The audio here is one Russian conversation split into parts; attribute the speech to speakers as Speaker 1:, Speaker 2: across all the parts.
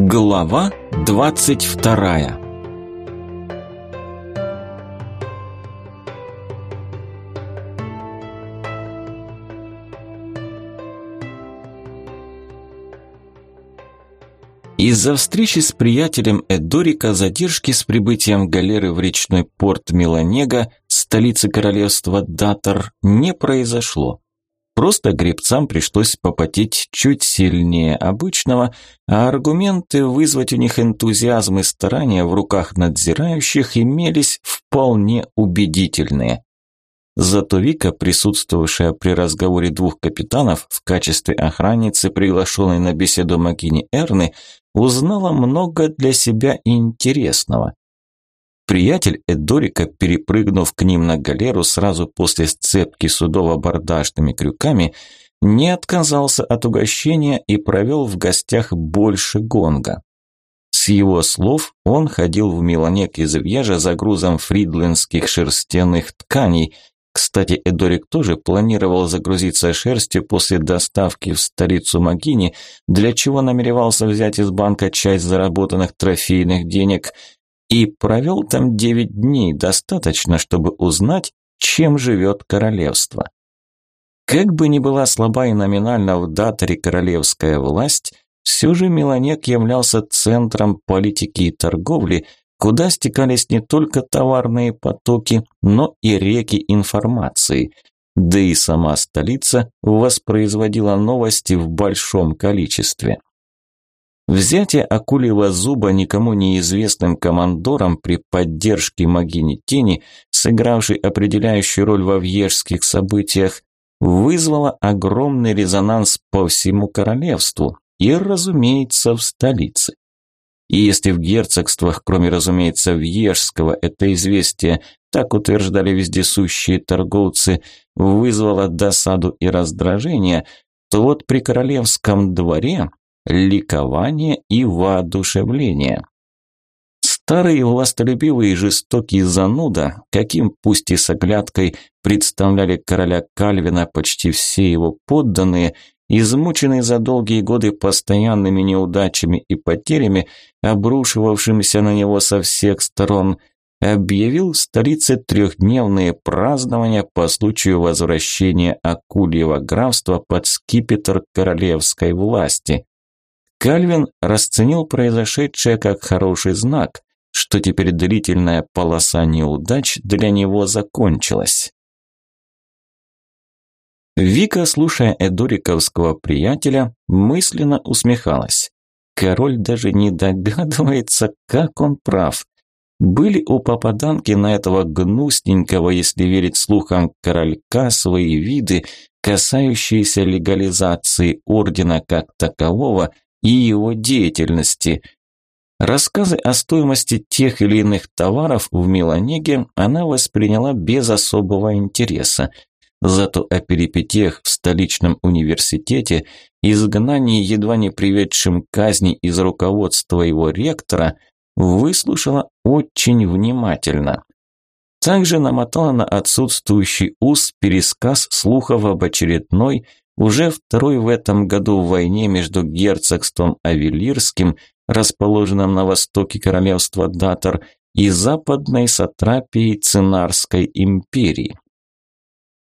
Speaker 1: Глава двадцать вторая Из-за встречи с приятелем Эдорика задержки с прибытием галеры в речной порт Миланега, столицы королевства Датор, не произошло. Просто гребцам пришлось попотеть чуть сильнее обычного, а аргументы вызвать у них энтузиазм и старания в руках надзирающих имелись вполне убедительные. Зато Вика, присутствовавшая при разговоре двух капитанов в качестве охранницы, приглашенной на беседу Макини Эрны, узнала много для себя интересного. Приятель Эдорика, перепрыгнув к ним на галеру сразу после сцепки с удово-бордажными крюками, не отказался от угощения и провел в гостях больше гонга. С его слов, он ходил в Миланек из Вьежа за грузом фридлендских шерстяных тканей. Кстати, Эдорик тоже планировал загрузиться шерстью после доставки в столицу Магини, для чего намеревался взять из банка часть заработанных трофейных денег – и провел там девять дней, достаточно, чтобы узнать, чем живет королевство. Как бы ни была слаба и номинально в даторе королевская власть, все же Меланек являлся центром политики и торговли, куда стекались не только товарные потоки, но и реки информации. Да и сама столица воспроизводила новости в большом количестве. Взятие акульего зуба никому неизвестным командором при поддержке Магини Тени, сыгравшей определяющую роль во вьежских событиях, вызвало огромный резонанс по всему королевству и, разумеется, в столице. И если в герцогствах, кроме, разумеется, Вьежского, это известие, так утверждали вездесущие торговцы, вызвало досаду и раздражение, то вот при королевском дворе ликование и воодушевление. Старый властолюбивый и жестокий зануда, каким пусть и с оглядкой представляли короля Кальвина почти все его подданные, измученный за долгие годы постоянными неудачами и потерями, обрушивавшимися на него со всех сторон, объявил в столице трехдневные празднования по случаю возвращения Акульего графства под скипетр королевской власти. Кальвин расценил произошедшее как хороший знак, что теперь длительная полоса неудач для него закончилась. Вика, слушая Эдуриковского приятеля, мысленно усмехалась. Король даже не догадывается, как он прав. Были у попаданки на этого гнусненького, если верить слухам королька, свои виды, касающиеся легализации ордена как такового – и его деятельности. Рассказы о стоимости тех или иных товаров в Миланеге она восприняла без особого интереса. Зато о перипетиях в столичном университете, изгнании едва не приведшим казни из руководства его ректора, выслушала очень внимательно. Также намотала на отсутствующий ус пересказ слухов об очередной, уже второй в этом году в войне между герцогством Авелирским, расположенным на востоке королевства Датор, и западной сатрапией Цинарской империи.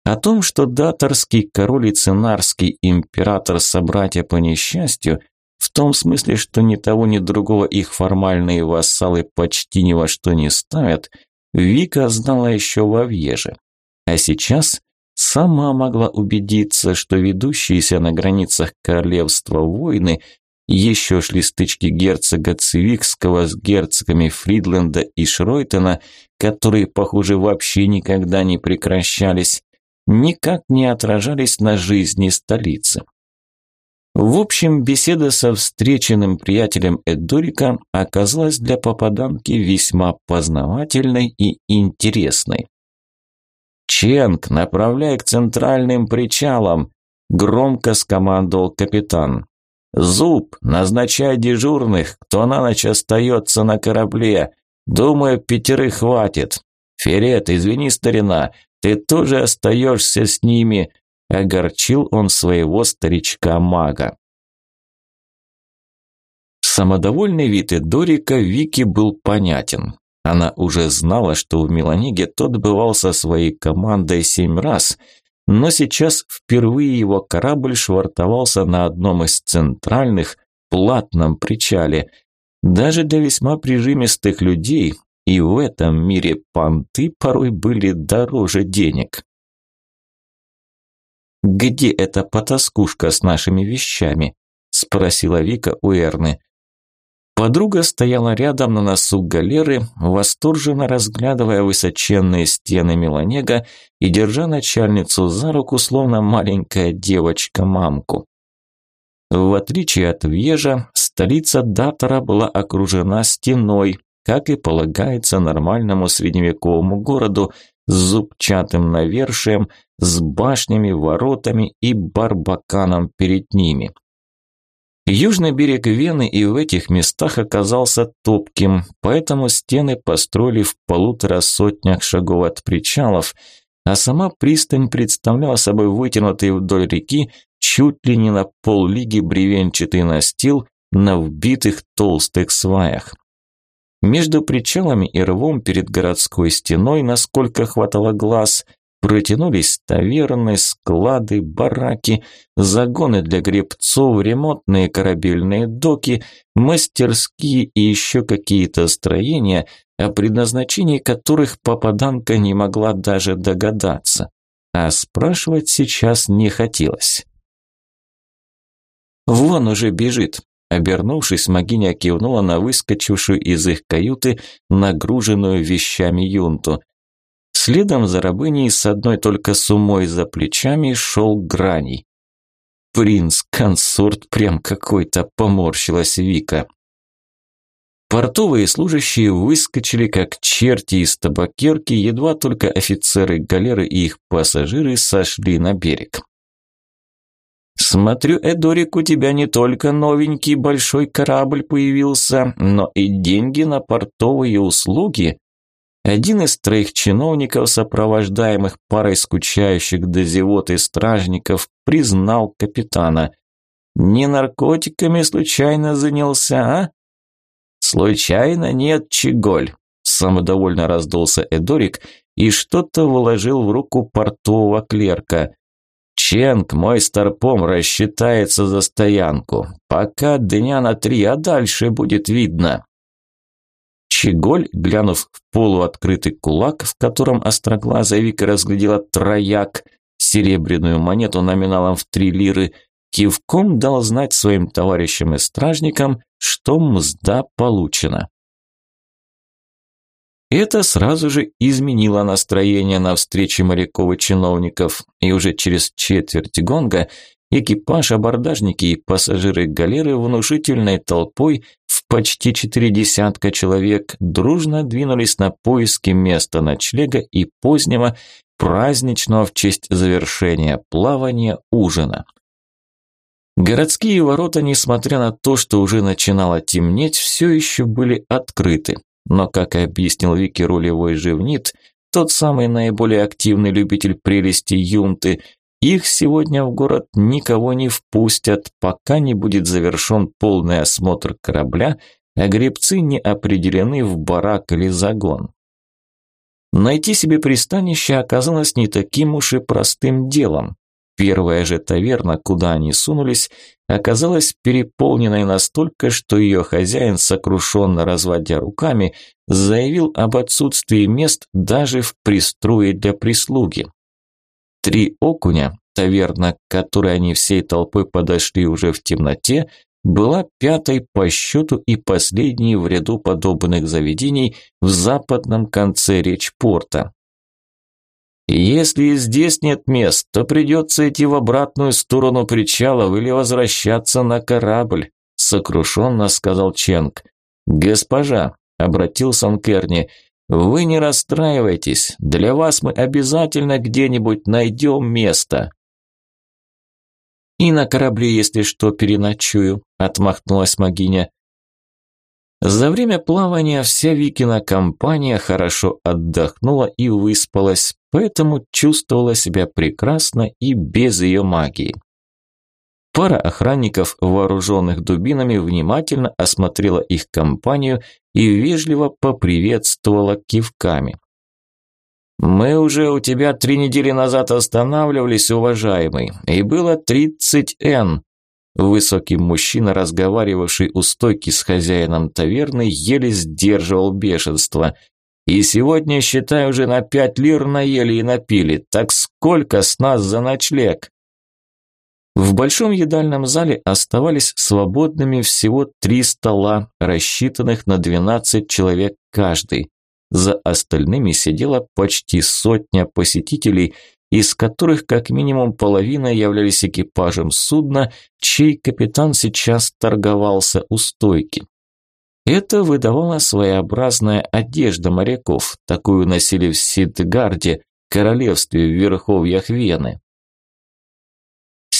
Speaker 1: О том, что Даторский король и Цинарский император собратья по несчастью, в том смысле, что ни того, ни другого их формальные вассалы почти ни во что не ставят, Вика знала еще во Вьеже. А сейчас сама могла убедиться, что ведущиеся на границах королевства войны еще шли стычки герцога Цивикского с герцогами Фридленда и Шройтена, которые, похоже, вообще никогда не прекращались, никак не отражались на жизни столицы. В общем, беседа со встреченным приятелем Эдурика оказалась для попаданки весьма познавательной и интересной. «Ченг, направляй к центральным причалам!» – громко скомандовал капитан. «Зуб, назначай дежурных, кто на ночь остается на корабле. Думаю, пятерых хватит. Ферет, извини, старина, ты тоже остаешься с ними», – огорчил он своего старичка-мага. Самодовольный вид Эдорика Вики был понятен. Она уже знала, что в Меланиге тот бывал со своей командой семь раз, но сейчас впервые его корабль швартовался на одном из центральных, платном причале. Даже для весьма прижимистых людей и в этом мире понты порой были дороже денег. «Где эта потаскушка с нашими вещами?» – спросила Вика у Эрны. Подруга стояла рядом на носу галеры, восторженно разглядывая высоченные стены Меланега и держа начальницу за руку, словно маленькая девочка-мамку. В отличие от Вьежа, столица Датора была окружена стеной, как и полагается нормальному средневековому городу, с зубчатым навершием, с башнями, воротами и барбаканом перед ними. Южный берег Вены и в этих местах оказался топким, поэтому стены построили в полутора сотнях шагов от причалов, а сама пристань представляла собой вытянутый вдоль реки чуть ли не на поллиги бревенчатый настил на вбитых толстых сваях. Между причалами и рвом перед городской стеной, насколько хватало глаз, Протянулись таверны, склады, бараки, загоны для гребцов, ремонтные корабельные доки, мастерские и еще какие-то строения, о предназначении которых попаданка не могла даже догадаться. А спрашивать сейчас не хотелось. «Вон уже бежит», Обернувшись, Магиня кивнула на выскочившую из их каюты, нагруженную вещами юнту. Следом за рабыней с одной только сумой за плечами шел Граний. «Принц-консорт прям какой-то», – поморщилась Вика. Портовые служащие выскочили как черти из табакерки, едва только офицеры галеры и их пассажиры сошли на берег. «Смотрю, Эдорик, у тебя не только новенький большой корабль появился, но и деньги на портовые услуги», один из троих чиновников, сопровождаемых парой скучающих до зевоты стражников, признал капитана. «Не наркотиками случайно занялся, а?» «Случайно нет, Чиголь», – самодовольно раздулся Эдорик и что-то вложил в руку портового клерка. «Ченг, мой старпом, рассчитается за стоянку. Пока дня на три, а дальше будет видно». Чеголь, глянув в полуоткрытый кулак, в котором остроглазая Вика разглядела трояк, серебряную монету номиналом в три лиры, кивком дал знать своим товарищам и стражникам, что мзда получена. Это сразу же изменило настроение на встрече моряков и чиновников, и уже через четверть гонга Экипаж, абордажники и пассажиры галеры внушительной толпой почти четыре десятка человек дружно двинулись на поиски места ночлега и позднего, праздничного в честь завершения плавания ужина. Городские ворота, несмотря на то, что уже начинало темнеть, все еще были открыты. Но, как и объяснил Вики рулевой живнит, тот самый наиболее активный любитель прелести юнты, их сегодня в город никого не впустят, пока не будет завершен полный осмотр корабля, а гребцы не определены в барак или загон. Найти себе пристанище оказалось не таким уж и простым делом. Первая же таверна, куда они сунулись, оказалась переполненной настолько, что ее хозяин, сокрушенно разводя руками, заявил об отсутствии мест даже в пристрое для прислуги. Три окуня, таверна, к которой они всей толпой подошли уже в темноте, была пятой по счету и последней в ряду подобных заведений в западном конце речпорта. «Если здесь нет мест, то придется идти в обратную сторону причалов или возвращаться на корабль», сокрушенно сказал Ченг. «Госпожа», – обратился он к Эрни, – вы не расстраивайтесь, для вас мы обязательно где-нибудь найдем место. И на корабле, если что, переночую, отмахнулась Магиня. За время плавания вся Викина компания хорошо отдохнула и выспалась, поэтому чувствовала себя прекрасно и без ее магии. Пара охранников, вооруженных дубинами, внимательно осмотрела их компанию и вежливо поприветствовала кивками. «Мы уже у тебя три недели назад останавливались, уважаемый, и было 30 Н. Высокий мужчина, разговаривавший у стойки с хозяином таверны, еле сдерживал бешенство. «И сегодня, считай, уже на пять лир наели и напили. Так сколько с нас за ночлег?» В большом едальном зале оставались свободными всего три стола, рассчитанных на 12 человек каждый. За остальными сидела почти сотня посетителей, из которых как минимум половина являлись экипажем судна, чей капитан сейчас торговался у стойки. Это выдавала своеобразная одежда моряков, такую носили в Сидгарде, королевстве в верховьях Вены.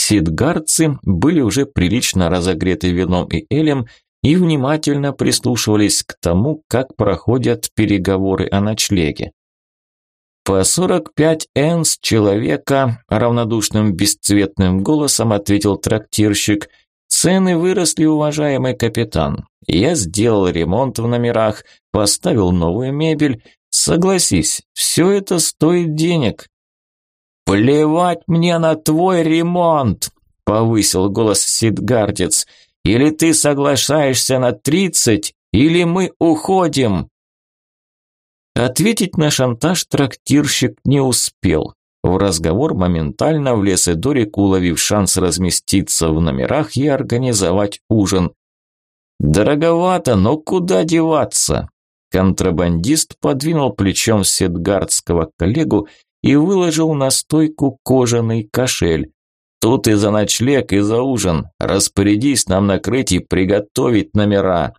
Speaker 1: Сидгардцы были уже прилично разогреты вином и элем и внимательно прислушивались к тому, как проходят переговоры о ночлеге. «По сорок пять эн с человека», – равнодушным бесцветным голосом ответил трактирщик. «Цены выросли, уважаемый капитан. Я сделал ремонт в номерах, поставил новую мебель. Согласись, все это стоит денег». «Плевать мне на твой ремонт!» – повысил голос Сидгардец. «Или ты соглашаешься на тридцать, или мы уходим!» Ответить на шантаж трактирщик не успел. В разговор моментально влез Эдорик, уловив шанс разместиться в номерах и организовать ужин. «Дороговато, но куда деваться?» Контрабандист подвинул плечом седгардского коллегу и выложил на стойку кожаный кошель. «Тут и за ночлег, и за ужин. Распорядись нам накрыть и приготовить номера».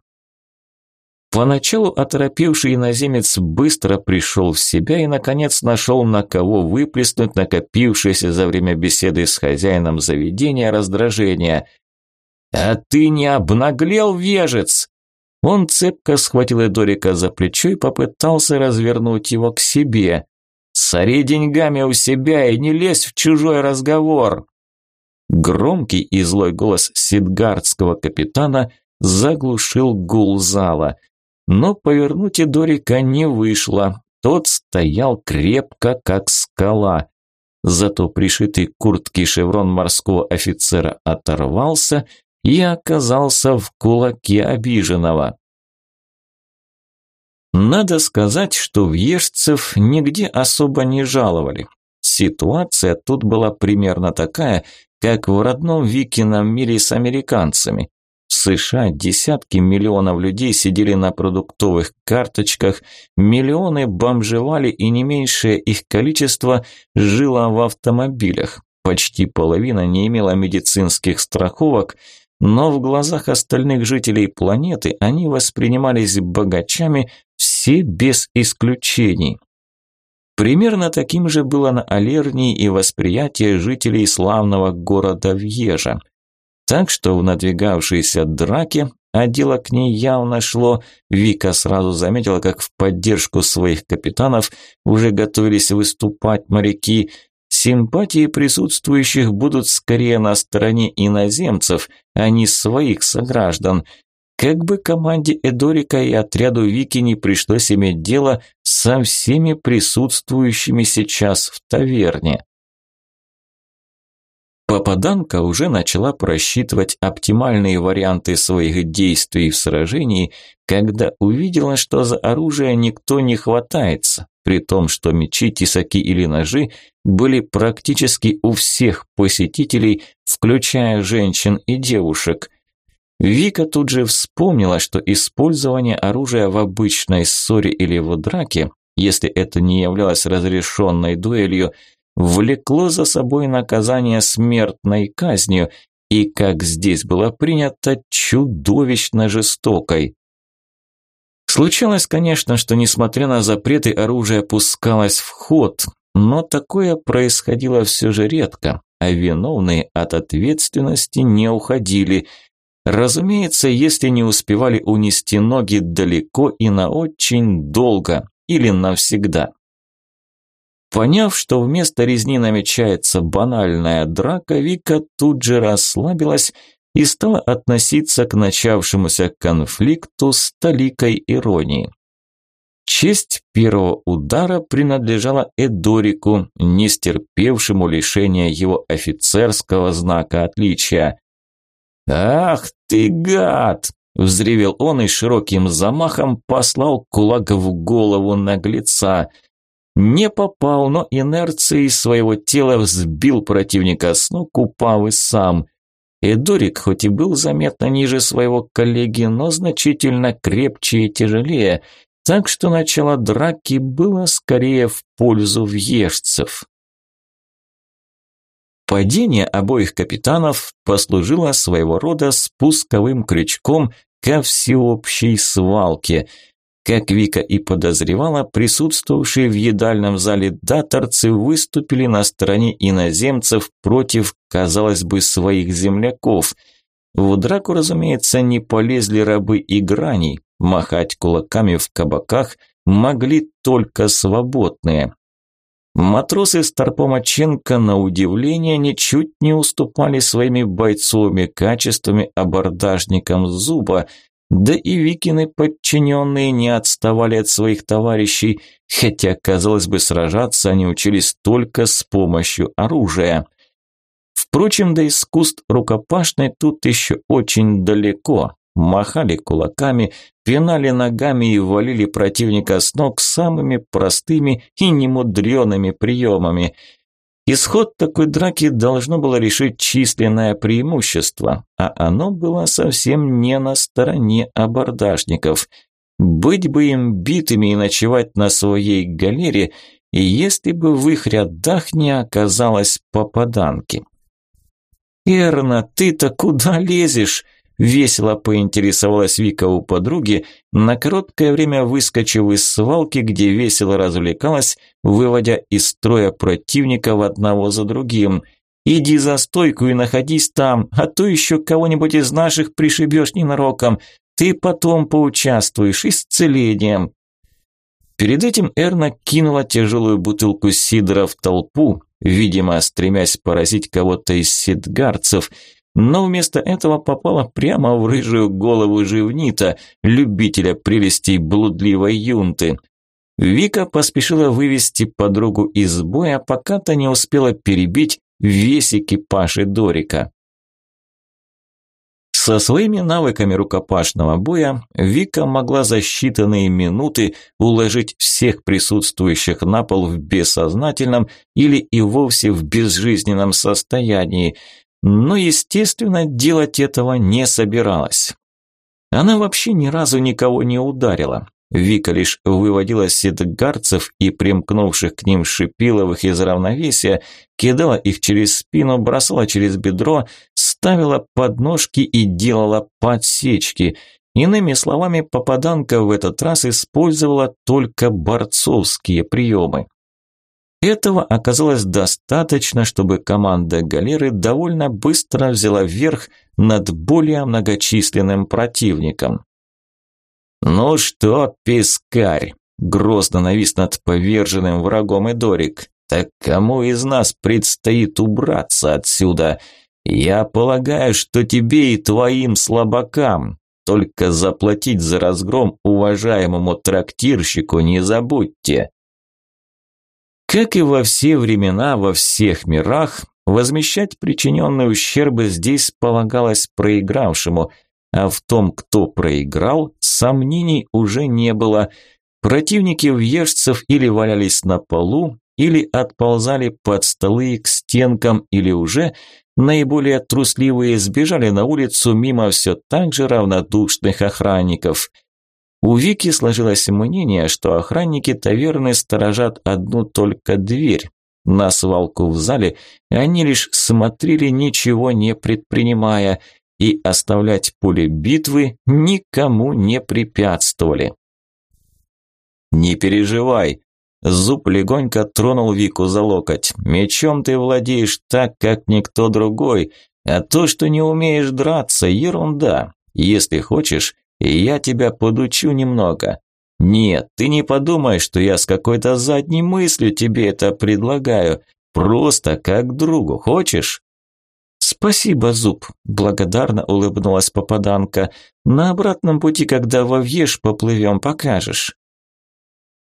Speaker 1: Поначалу оторопевший иноземец быстро пришел в себя и, наконец, нашел на кого выплеснуть накопившееся за время беседы с хозяином заведения раздражение. «А ты не обнаглел, вежец?» Он цепко схватил Эдорика за плечо и попытался развернуть его к себе. «Сори деньгами у себя и не лезь в чужой разговор!» Громкий и злой голос сидгардского капитана заглушил гул зала – но повернуть и Дорика не вышло. Тот стоял крепко, как скала. Зато пришитый к куртке шеврон морского офицера оторвался и оказался в кулаке обиженного. Надо сказать, что въежцев нигде особо не жаловали. Ситуация тут была примерно такая, как в родном Викином мире с американцами. В США десятки миллионов людей сидели на продуктовых карточках, миллионы бомжевали и не меньшее их количество жило в автомобилях. Почти половина не имела медицинских страховок, но в глазах остальных жителей планеты они воспринимались богачами все без исключений. Примерно таким же было на Алернии и восприятие жителей славного города Вьежа – так что в надвигавшейся драке, а дело к ней явно шло, Вика сразу заметила, как в поддержку своих капитанов уже готовились выступать моряки. Симпатии присутствующих будут скорее на стороне иноземцев, а не своих сограждан. Как бы команде Эдорика и отряду Вики не пришлось иметь дело со всеми присутствующими сейчас в таверне. Попаданка уже начала просчитывать оптимальные варианты своих действий в сражении, когда увидела, что за оружие никто не хватается, при том, что мечи, тесаки или ножи были практически у всех посетителей, включая женщин и девушек. Вика тут же вспомнила, что использование оружия в обычной ссоре или в драке, если это не являлось разрешенной дуэлью, влекло за собой наказание смертной казнью и, как здесь было принято, чудовищно жестокой. Случалось, конечно, что, несмотря на запреты, оружие пускалось в ход, но такое происходило все же редко, а виновные от ответственности не уходили. Разумеется, если не успевали унести ноги далеко и на очень долго или навсегда. Поняв, что вместо резни намечается банальная драка, Вика тут же расслабилась и стала относиться к начавшемуся конфликту с толикой иронии. Честь первого удара принадлежала Эдорику, не стерпевшему лишения его офицерского знака отличия. «Ах ты гад!» – взревел он и широким замахом послал кулак в голову наглеца. Не попал, но инерцией своего тела взбил противника с ног, упав и сам – Эдорик хоть и был заметно ниже своего коллеги, но значительно крепче и тяжелее, так что начало драки было скорее в пользу въежцев. Падение обоих капитанов послужило своего рода спусковым крючком ко всеобщей свалке – как Вика и подозревала, присутствовавшие в едальном зале даторцы выступили на стороне иноземцев против, казалось бы, своих земляков. В драку, разумеется, не полезли рабы и грани, махать кулаками в кабаках могли только свободные. Матросы Старпомаченко, на удивление, ничуть не уступали своими бойцовыми качествами абордажникам Зуба – да и Викины подчиненные не отставали от своих товарищей, хотя, казалось бы, сражаться они учились только с помощью оружия. Впрочем, до искусств рукопашной тут еще очень далеко. Махали кулаками, пинали ногами и валили противника с ног самыми простыми и немудреными приемами – Исход такой драки должно было решить численное преимущество, а оно было совсем не на стороне абордажников. Быть бы им битыми и ночевать на своей галере, если бы в их рядах не оказалось попаданки. «Эрна, ты-то куда лезешь?» Весело поинтересовалась Вика у подруги, на короткое время выскочив из свалки, где весело развлекалась, выводя из строя противников одного за другим. «Иди за стойку и находись там, а то еще кого-нибудь из наших пришибешь ненароком. Ты потом поучаствуешь исцелением». Перед этим Эрна кинула тяжелую бутылку сидра в толпу, видимо, стремясь поразить кого-то из сидгарцев – но вместо этого попала прямо в рыжую голову живнита, любителя прелестей блудливой юнты. Вика поспешила вывести подругу из боя, пока та не успела перебить весь экипаж Дорика. Со своими навыками рукопашного боя Вика могла за считанные минуты уложить всех присутствующих на пол в бессознательном или и вовсе в безжизненном состоянии, но, естественно, делать этого не собиралась. Она вообще ни разу никого не ударила. Вика лишь выводила седгарцев и примкнувших к ним шипиловых из равновесия, кидала их через спину, бросала через бедро, ставила подножки и делала подсечки. Иными словами, попаданка в этот раз использовала только борцовские приемы. Этого оказалось достаточно, чтобы команда галеры довольно быстро взяла верх над более многочисленным противником. «Ну что, пескарь?» – грозно навис над поверженным врагом Эдорик. «Так кому из нас предстоит убраться отсюда? Я полагаю, что тебе и твоим слабакам. Только заплатить за разгром уважаемому трактирщику не забудьте». Как и во все времена, во всех мирах, возмещать причиненные ущербы здесь полагалось проигравшему, а в том, кто проиграл, сомнений уже не было. Противники въежцев или валялись на полу, или отползали под столы к стенкам, или уже наиболее трусливые сбежали на улицу мимо все так же равнодушных охранников – у Вики сложилось мнение, что охранники таверны сторожат одну только дверь. На свалку в зале они лишь смотрели, ничего не предпринимая, и оставлять поле битвы никому не препятствовали. «Не переживай», Зуб легонько тронул Вику за локоть. «Мечом ты владеешь так, как никто другой, а то, что не умеешь драться, ерунда. Если хочешь, и я тебя подучу немного. Нет, ты не подумай, что я с какой-то задней мыслью тебе это предлагаю. Просто как другу. Хочешь?
Speaker 2: «Спасибо, Зуб», – благодарно улыбнулась попаданка. «На обратном пути, когда во Вьеш поплывем, покажешь».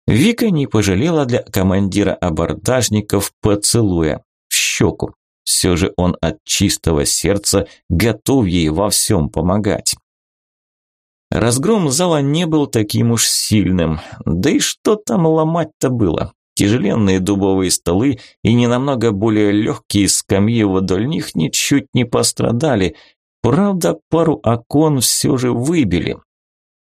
Speaker 2: Вика не пожалела для командира абордажников поцелуя в щеку. Все же он от чистого сердца готов ей во всем помогать. Разгром зала не был таким уж сильным, да и что там ломать-то было? Тяжеленные дубовые столы и не намного более легкие скамьи вдоль них ничуть не пострадали, правда пару окон все же выбили.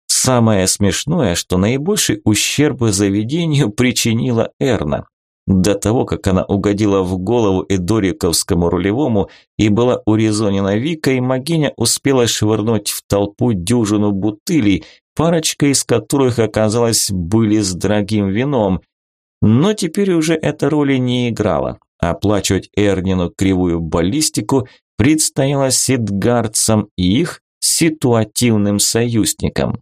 Speaker 2: Самое смешное, что наибольший ущерб заведению причинила Эрна. До того, как она угодила в голову Эдориковскому рулевому и была урезонена Викой, Магиня успела швырнуть в толпу дюжину бутылей, парочка из которых оказалась были с дорогим вином. Но теперь уже эта роли не играла. Оплачивать Эрнину кривую баллистику предстояло сидгардцам и их ситуативным союзникам.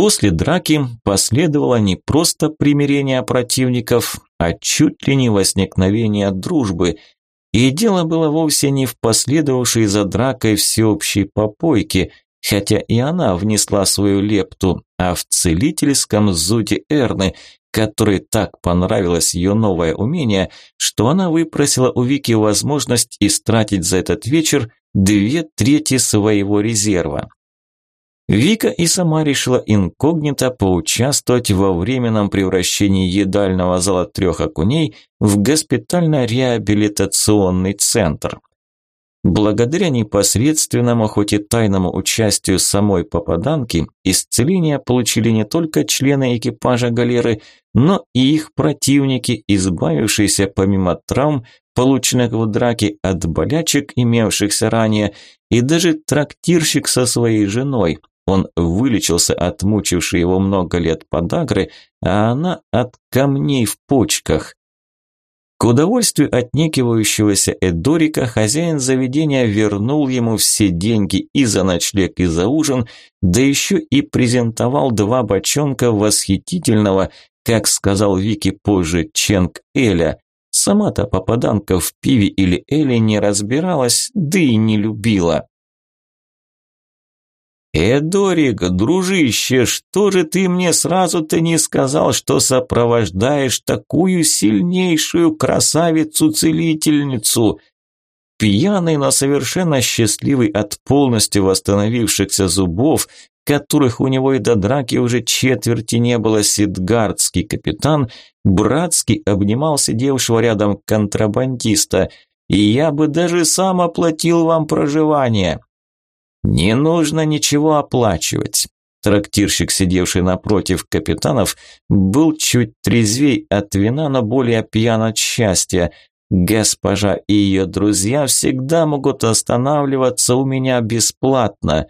Speaker 2: После драки последовало не просто примирение противников, а чуть ли не возникновение дружбы. И дело было вовсе не в последовавшей за дракой всеобщей попойке, хотя и она внесла свою лепту, а в целительском зуде Эрны, которой так понравилось ее новое умение, что она выпросила у Вики возможность истратить за этот вечер две трети своего резерва. Вика и сама решила инкогнито поучаствовать во временном превращении едального зала трех окуней в госпитально-реабилитационный центр. Благодаря непосредственному, хоть и тайному участию самой попаданки, исцеление получили не только члены экипажа галеры, но и их противники, избавившиеся помимо травм, полученных в драке от болячек, имевшихся ранее, и даже трактирщик со своей женой, он вылечился от мучившей его много лет подагры, а она от камней в почках. К удовольствию отнекивающегося Эдорика хозяин заведения вернул ему все деньги и за ночлег, и за ужин, да еще и презентовал два бочонка восхитительного, как сказал Вики позже, Ченг Эля. Сама-то попаданка в пиве или Эле не разбиралась, да и не любила. «Эдорик, дружище, что же ты мне сразу-то не сказал, что сопровождаешь такую сильнейшую красавицу-целительницу?» Пьяный, но совершенно счастливый от полностью восстановившихся зубов, которых у него и до драки уже четверти не было, сидгардский капитан, братски обнимал сидевшего рядом контрабандиста. «И я бы даже сам оплатил вам проживание!» Не нужно ничего оплачивать. Трактирщик, сидевший напротив капитанов, был чуть трезвей от вина, но более пьян от счастья. Госпожа и ее друзья всегда могут останавливаться у меня бесплатно.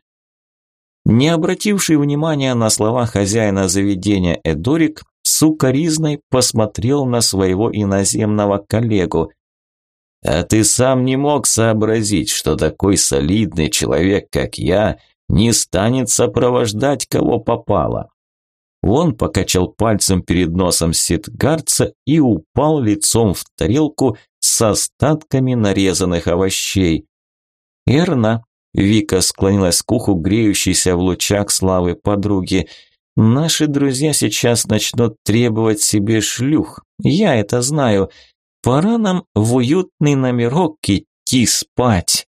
Speaker 2: Не обративший внимания на слова хозяина заведения Эдорик, сукоризной посмотрел на своего иноземного коллегу. А ты сам не мог сообразить, что такой солидный человек, как я, не станет сопровождать кого попало. Он покачал пальцем перед носом ситгарца и упал лицом в тарелку с остатками нарезанных овощей. «Эрна», – Вика склонилась к уху, греющейся в лучах славы подруги, – «наши друзья сейчас начнут требовать себе шлюх. Я это знаю. Пора нам в уютный номерок идти спать.